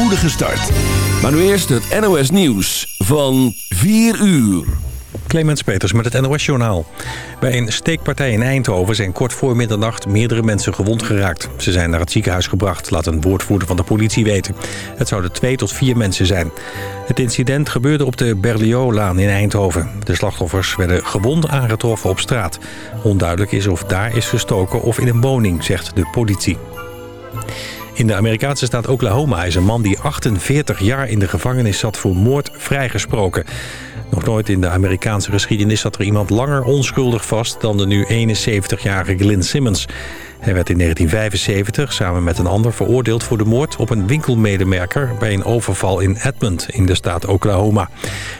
spoedige start. Maar nu eerst het NOS Nieuws van 4 uur. Clemens Peters met het NOS-journaal. Bij een steekpartij in Eindhoven zijn kort voor middernacht meerdere mensen gewond geraakt. Ze zijn naar het ziekenhuis gebracht, laat een woordvoerder van de politie weten. Het zouden twee tot vier mensen zijn. Het incident gebeurde op de Berlioz-laan in Eindhoven. De slachtoffers werden gewond aangetroffen op straat. Onduidelijk is of daar is gestoken of in een woning, zegt de politie. In de Amerikaanse staat Oklahoma is een man die 48 jaar in de gevangenis zat voor moord vrijgesproken. Nog nooit in de Amerikaanse geschiedenis zat er iemand langer onschuldig vast dan de nu 71-jarige Glenn Simmons. Hij werd in 1975 samen met een ander veroordeeld voor de moord op een winkelmedemerker bij een overval in Edmond in de staat Oklahoma.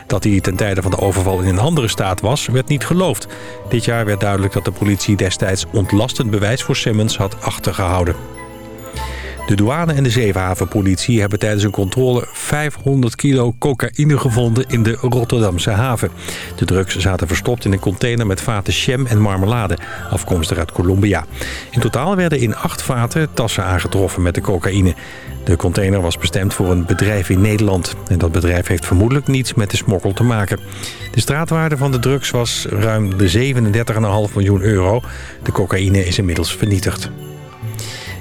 Dat hij ten tijde van de overval in een andere staat was, werd niet geloofd. Dit jaar werd duidelijk dat de politie destijds ontlastend bewijs voor Simmons had achtergehouden. De douane en de zeehavenpolitie hebben tijdens een controle 500 kilo cocaïne gevonden in de Rotterdamse haven. De drugs zaten verstopt in een container met vaten jam en marmelade, afkomstig uit Colombia. In totaal werden in acht vaten tassen aangetroffen met de cocaïne. De container was bestemd voor een bedrijf in Nederland. En dat bedrijf heeft vermoedelijk niets met de smokkel te maken. De straatwaarde van de drugs was ruim de 37,5 miljoen euro. De cocaïne is inmiddels vernietigd.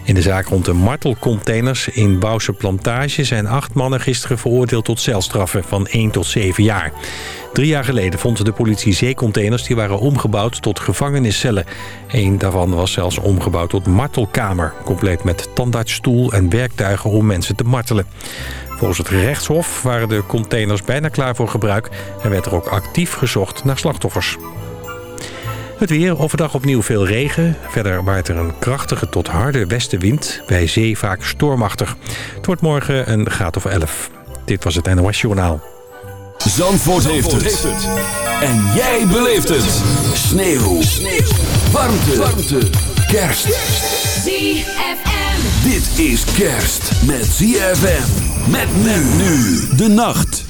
In de zaak rond de martelcontainers in Bouwse Plantage... zijn acht mannen gisteren veroordeeld tot celstraffen van 1 tot 7 jaar. Drie jaar geleden vond de politie zeecontainers... die waren omgebouwd tot gevangeniscellen. Eén daarvan was zelfs omgebouwd tot martelkamer... compleet met tandartsstoel en werktuigen om mensen te martelen. Volgens het gerechtshof waren de containers bijna klaar voor gebruik... en werd er ook actief gezocht naar slachtoffers. Het weer, overdag opnieuw veel regen. Verder waait er een krachtige tot harde westenwind. Bij zee vaak stormachtig. Het wordt morgen een graad of 11. Dit was het NOS Journaal. Zandvoort, heeft, het. En jij beleeft het. Sneeuw. Sneeuw. Warmte. Warmte. Kerst. ZFM. Dit is kerst met ZFM. Met men nu de nacht.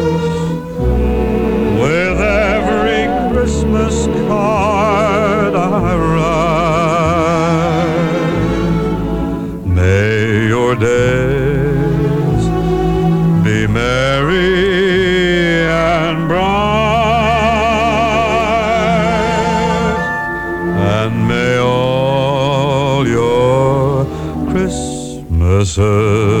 se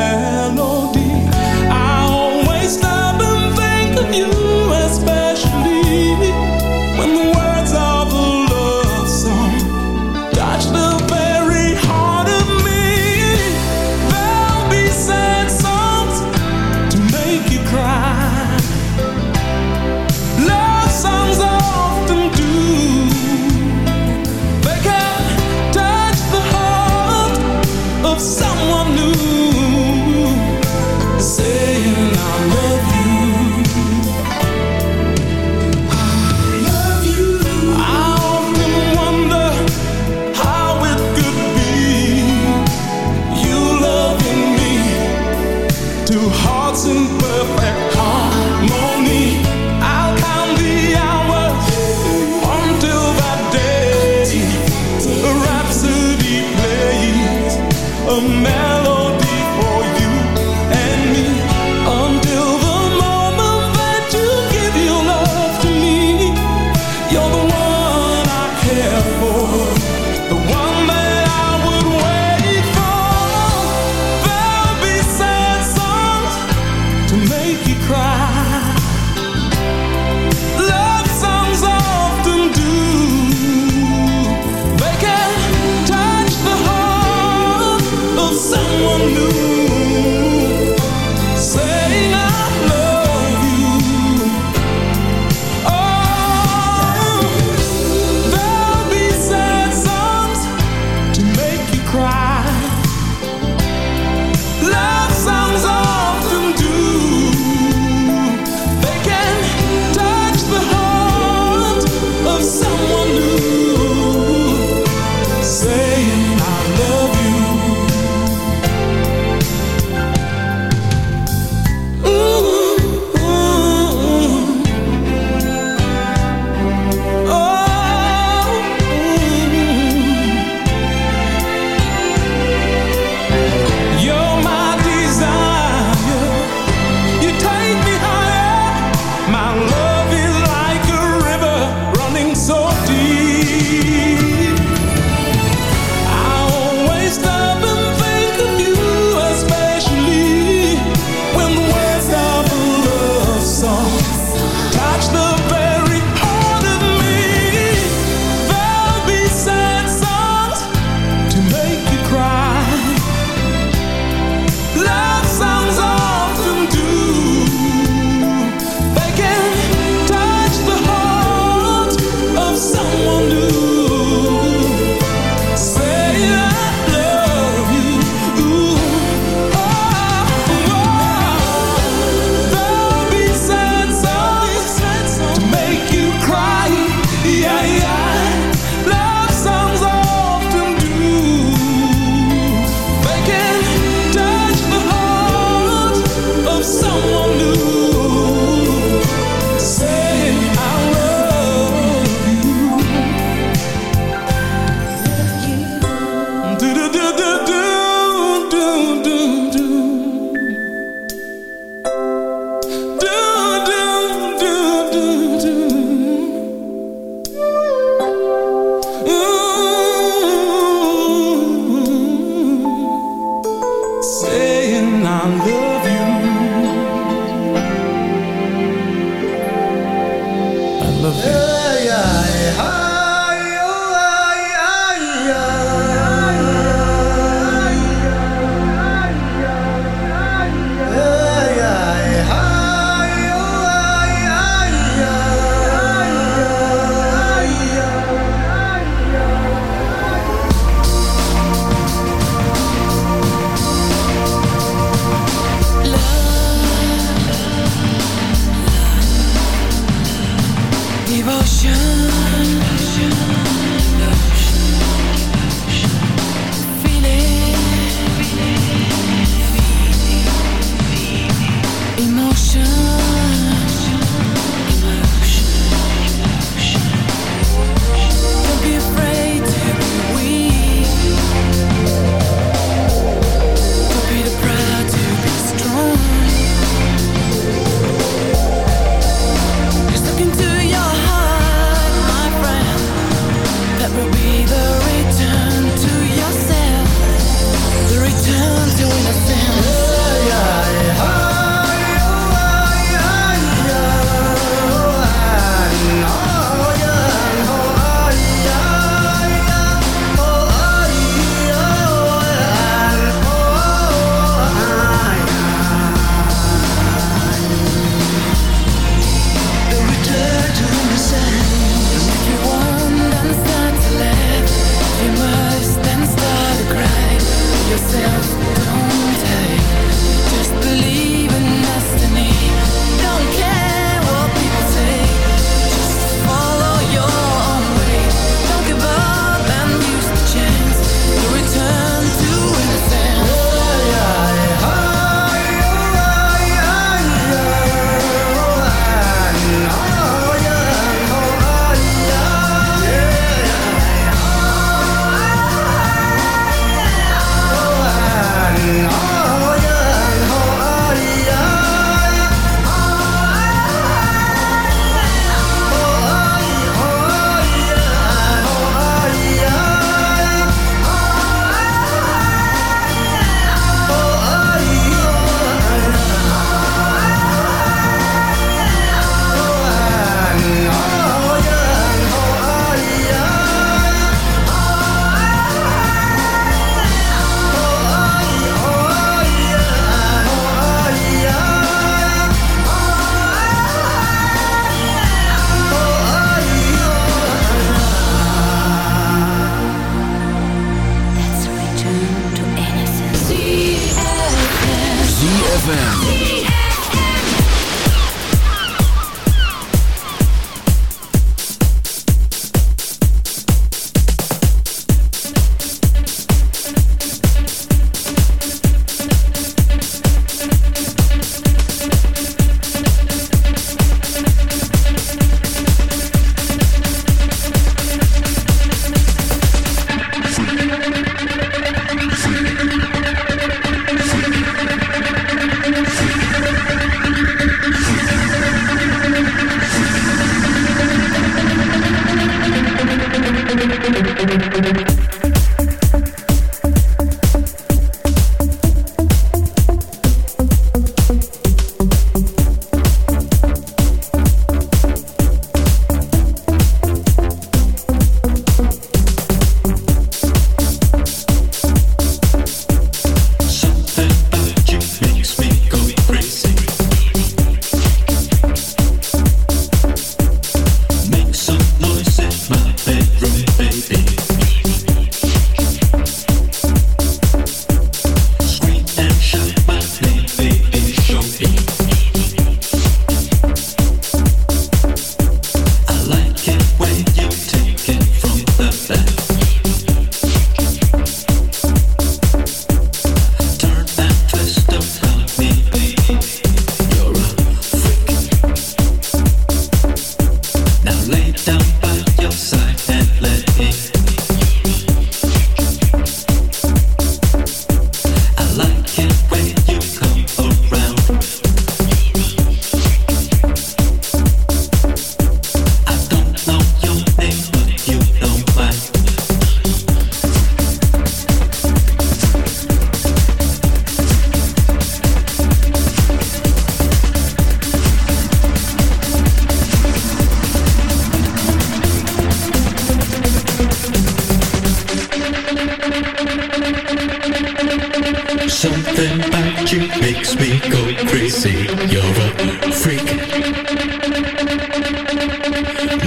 Something about you makes me go crazy. You're a freak.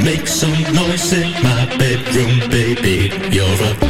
Make some noise in my bedroom, baby. You're a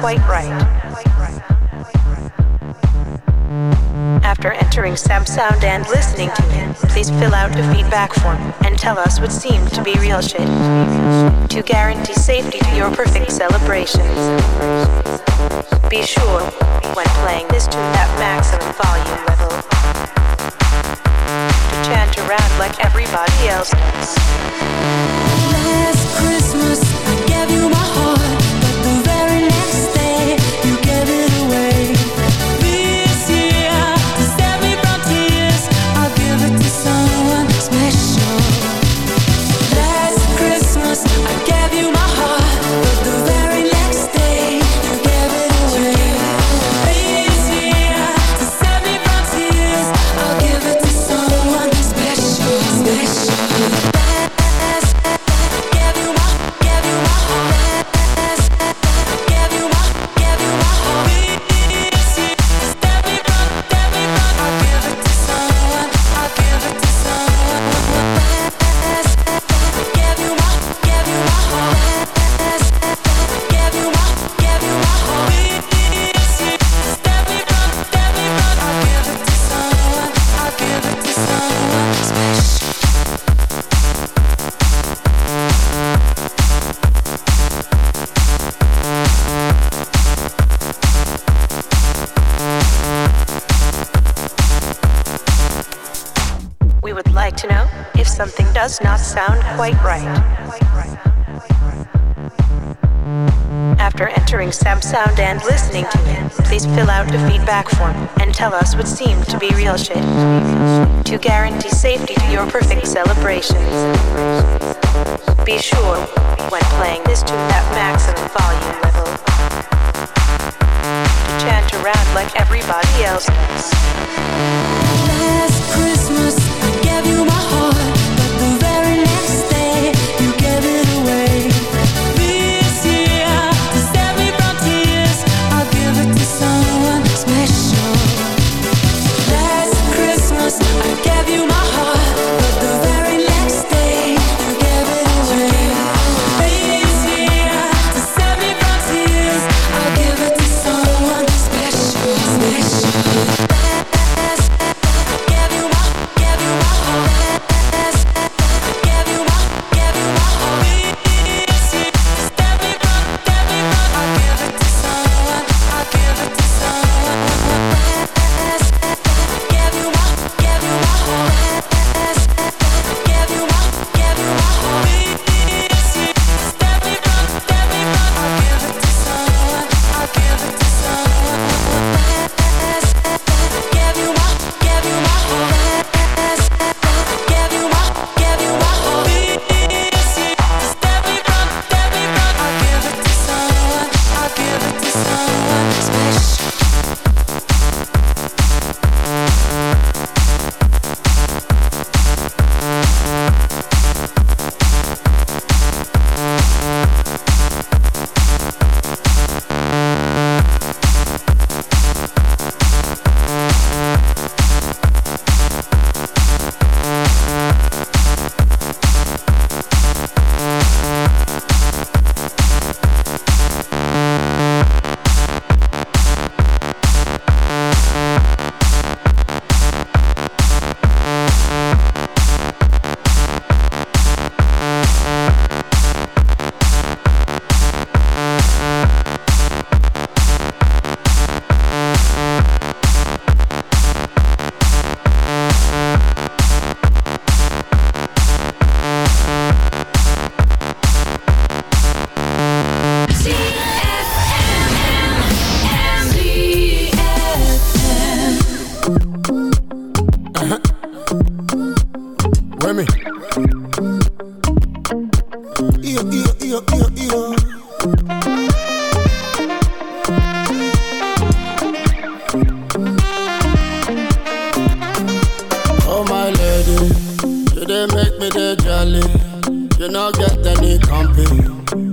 quite right. After entering Samsound and listening to it, please fill out a feedback form and tell us what seemed to be real shit to guarantee safety to your perfect celebrations. Be sure, when playing this tune at maximum volume level, to chant around like everybody else does. and listening to it, please fill out a feedback form and tell us what seemed to be real shit to guarantee safety to your perfect celebrations. Be sure, when playing this tune, that Max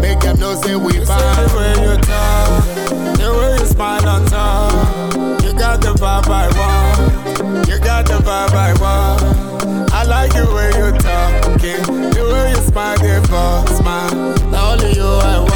make them know say we bomb. The way you talk, the way you smile on top, you got the vibe I want. You got the vibe I want. I like the way you talking, the way you smile, the first smile. Only you I want,